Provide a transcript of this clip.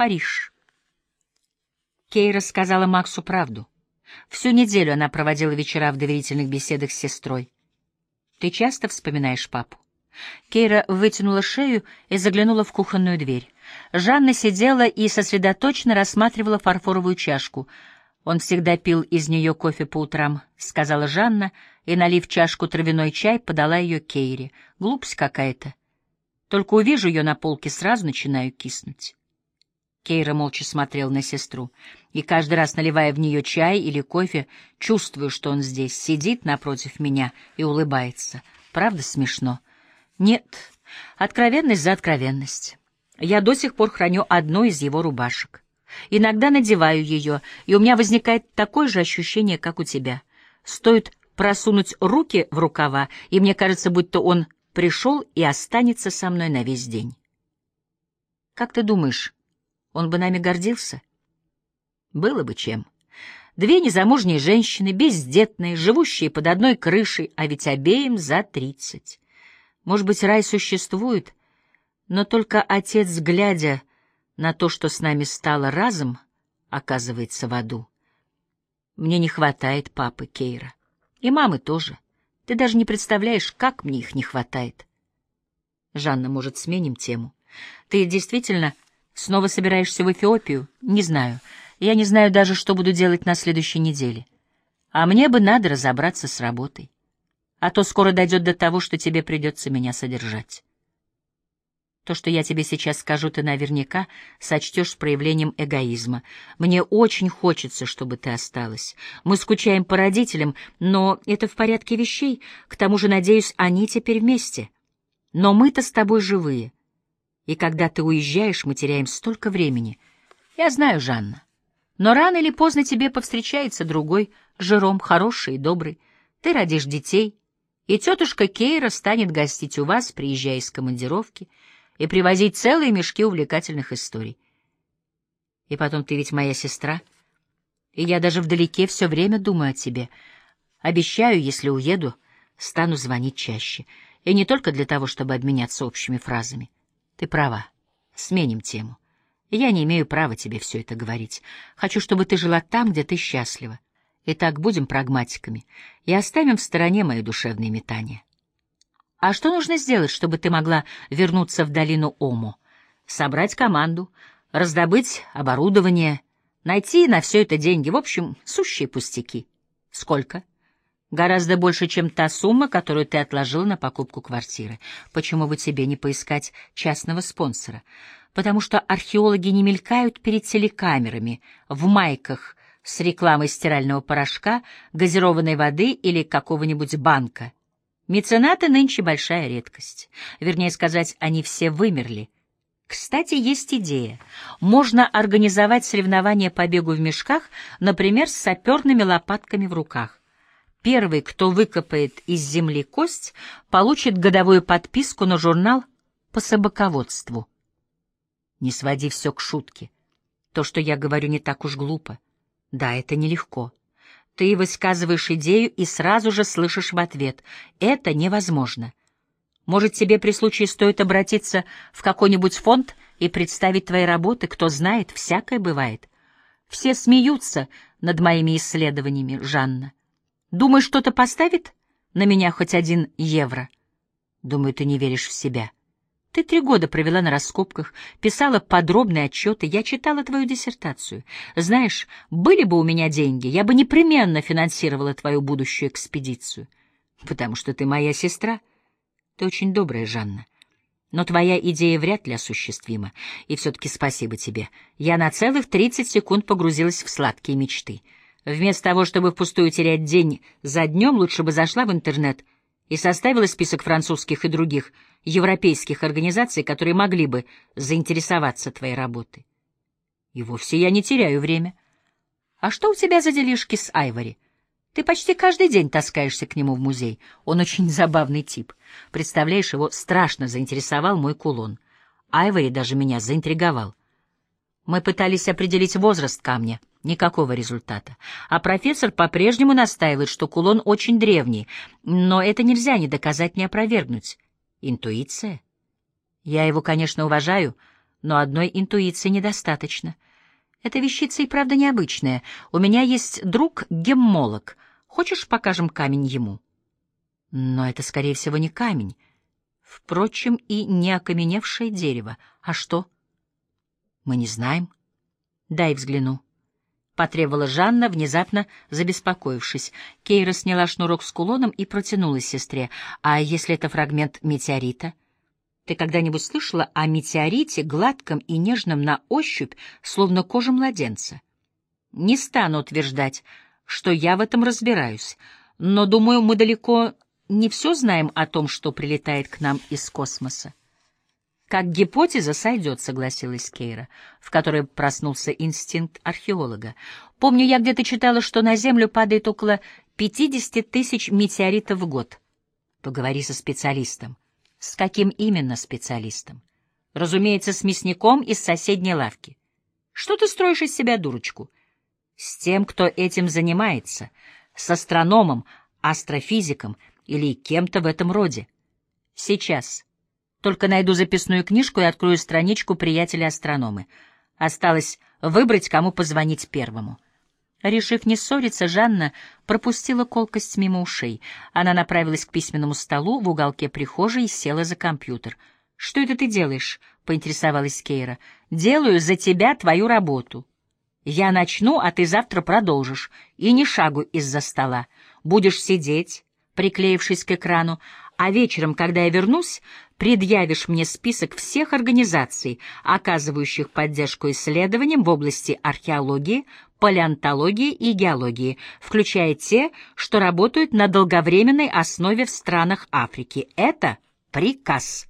Париж. Кейра сказала Максу правду. Всю неделю она проводила вечера в доверительных беседах с сестрой. «Ты часто вспоминаешь папу?» Кейра вытянула шею и заглянула в кухонную дверь. Жанна сидела и сосредоточенно рассматривала фарфоровую чашку. «Он всегда пил из нее кофе по утрам», — сказала Жанна, и, налив чашку травяной чай, подала ее Кейре. «Глупость какая-то. Только увижу ее на полке, сразу начинаю киснуть». Кейра молча смотрел на сестру, и каждый раз, наливая в нее чай или кофе, чувствую, что он здесь, сидит напротив меня и улыбается. Правда смешно? Нет, откровенность за откровенность. Я до сих пор храню одну из его рубашек. Иногда надеваю ее, и у меня возникает такое же ощущение, как у тебя. Стоит просунуть руки в рукава, и мне кажется, будто он пришел и останется со мной на весь день. Как ты думаешь, он бы нами гордился? Было бы чем. Две незамужние женщины, бездетные, живущие под одной крышей, а ведь обеим за тридцать. Может быть, рай существует, но только отец, глядя на то, что с нами стало разом, оказывается в аду. Мне не хватает папы Кейра. И мамы тоже. Ты даже не представляешь, как мне их не хватает. Жанна, может, сменим тему? Ты действительно Снова собираешься в Эфиопию? Не знаю. Я не знаю даже, что буду делать на следующей неделе. А мне бы надо разобраться с работой. А то скоро дойдет до того, что тебе придется меня содержать. То, что я тебе сейчас скажу, ты наверняка сочтешь с проявлением эгоизма. Мне очень хочется, чтобы ты осталась. Мы скучаем по родителям, но это в порядке вещей. К тому же, надеюсь, они теперь вместе. Но мы-то с тобой живые. И когда ты уезжаешь, мы теряем столько времени. Я знаю, Жанна. Но рано или поздно тебе повстречается другой, Жером, хороший и добрый. Ты родишь детей, и тетушка Кейра станет гостить у вас, приезжая из командировки, и привозить целые мешки увлекательных историй. И потом ты ведь моя сестра, и я даже вдалеке все время думаю о тебе. Обещаю, если уеду, стану звонить чаще, и не только для того, чтобы обменяться общими фразами. Ты права. Сменим тему. Я не имею права тебе все это говорить. Хочу, чтобы ты жила там, где ты счастлива. Итак, будем прагматиками и оставим в стороне мои душевные метания. А что нужно сделать, чтобы ты могла вернуться в долину Омо? Собрать команду, раздобыть оборудование, найти на все это деньги. В общем, сущие пустяки. Сколько? Гораздо больше, чем та сумма, которую ты отложил на покупку квартиры. Почему бы тебе не поискать частного спонсора? Потому что археологи не мелькают перед телекамерами, в майках с рекламой стирального порошка, газированной воды или какого-нибудь банка. Меценаты нынче большая редкость. Вернее сказать, они все вымерли. Кстати, есть идея. Можно организовать соревнования по бегу в мешках, например, с саперными лопатками в руках. Первый, кто выкопает из земли кость, получит годовую подписку на журнал по собаководству. Не своди все к шутке. То, что я говорю, не так уж глупо. Да, это нелегко. Ты высказываешь идею и сразу же слышишь в ответ. Это невозможно. Может, тебе при случае стоит обратиться в какой-нибудь фонд и представить твои работы, кто знает, всякое бывает. Все смеются над моими исследованиями, Жанна. Думаешь, что-то поставит на меня хоть один евро? Думаю, ты не веришь в себя. Ты три года провела на раскопках, писала подробные отчеты, я читала твою диссертацию. Знаешь, были бы у меня деньги, я бы непременно финансировала твою будущую экспедицию. Потому что ты моя сестра. Ты очень добрая, Жанна. Но твоя идея вряд ли осуществима. И все-таки спасибо тебе. Я на целых тридцать секунд погрузилась в сладкие мечты. Вместо того, чтобы впустую терять день за днем, лучше бы зашла в интернет и составила список французских и других европейских организаций, которые могли бы заинтересоваться твоей работой. И вовсе я не теряю время. А что у тебя за делишки с Айвори? Ты почти каждый день таскаешься к нему в музей. Он очень забавный тип. Представляешь, его страшно заинтересовал мой кулон. Айвори даже меня заинтриговал. Мы пытались определить возраст камня. Никакого результата. А профессор по-прежнему настаивает, что кулон очень древний, но это нельзя ни доказать, ни опровергнуть. Интуиция? Я его, конечно, уважаю, Но одной интуиции недостаточно. Эта вещица и правда необычная. У меня есть друг геммолог. Хочешь, покажем камень ему? Но это, скорее всего, не камень. Впрочем, и не окаменевшее дерево. А что? Мы не знаем. Дай взгляну. Потребовала Жанна, внезапно забеспокоившись. Кейра сняла шнурок с кулоном и протянула сестре. А если это фрагмент метеорита? Ты когда-нибудь слышала о метеорите, гладком и нежном на ощупь, словно кожа младенца? Не стану утверждать, что я в этом разбираюсь, но, думаю, мы далеко не все знаем о том, что прилетает к нам из космоса. Как гипотеза сойдет, согласилась Кейра, в которой проснулся инстинкт археолога. Помню, я где-то читала, что на Землю падает около 50 тысяч метеоритов в год. Поговори со специалистом. С каким именно специалистом? Разумеется, с мясником из соседней лавки. Что ты строишь из себя дурочку? С тем, кто этим занимается, с астрономом, астрофизиком — или кем-то в этом роде. Сейчас. Только найду записную книжку и открою страничку приятеля-астрономы. Осталось выбрать, кому позвонить первому. Решив не ссориться, Жанна пропустила колкость мимо ушей. Она направилась к письменному столу в уголке прихожей и села за компьютер. «Что это ты делаешь?» — поинтересовалась Кейра. «Делаю за тебя твою работу. Я начну, а ты завтра продолжишь. И ни шагу из-за стола. Будешь сидеть, приклеившись к экрану, а вечером, когда я вернусь, предъявишь мне список всех организаций, оказывающих поддержку исследованиям в области археологии, палеонтологии и геологии, включая те, что работают на долговременной основе в странах Африки. Это приказ.